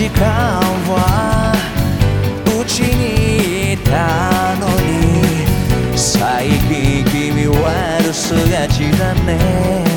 時間はうちにいたのに。最近君は留守がちだね。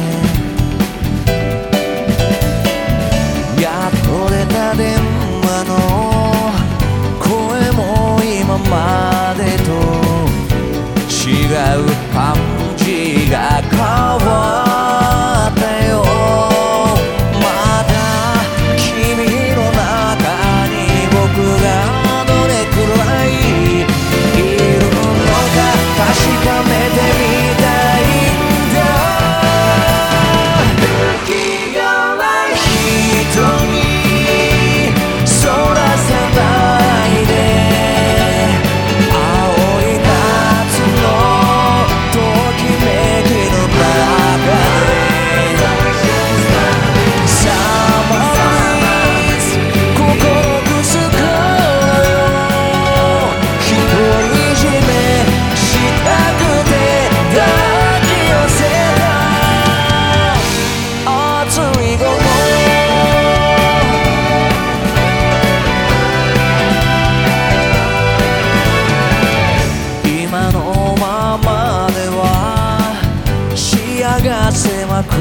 視野が狭く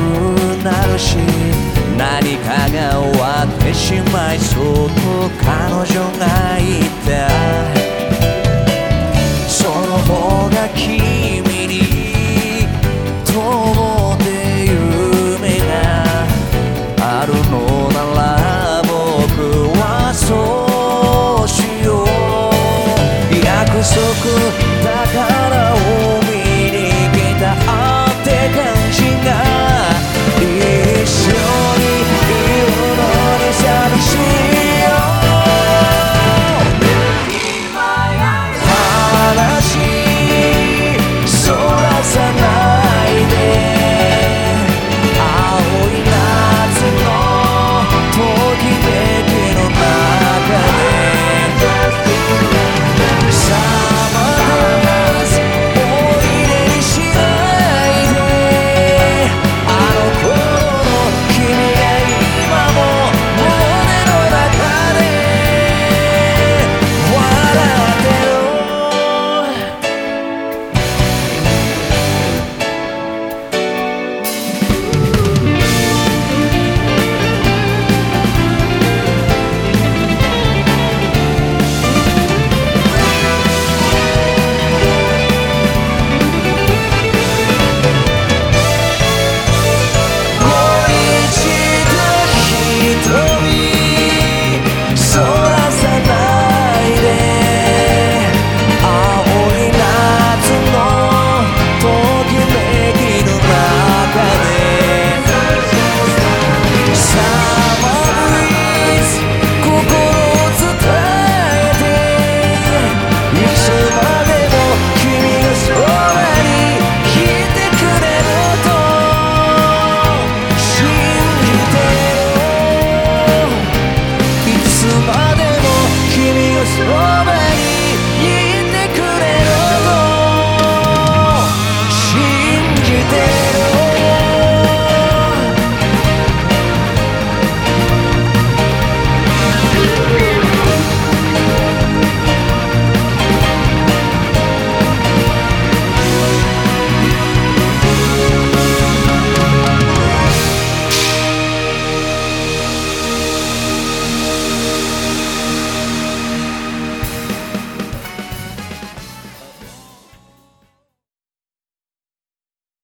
なるし何かが終わってしまいそうと彼女が言ったその方が君にと思って夢があるのなら僕はそうしよう。約束 Oh,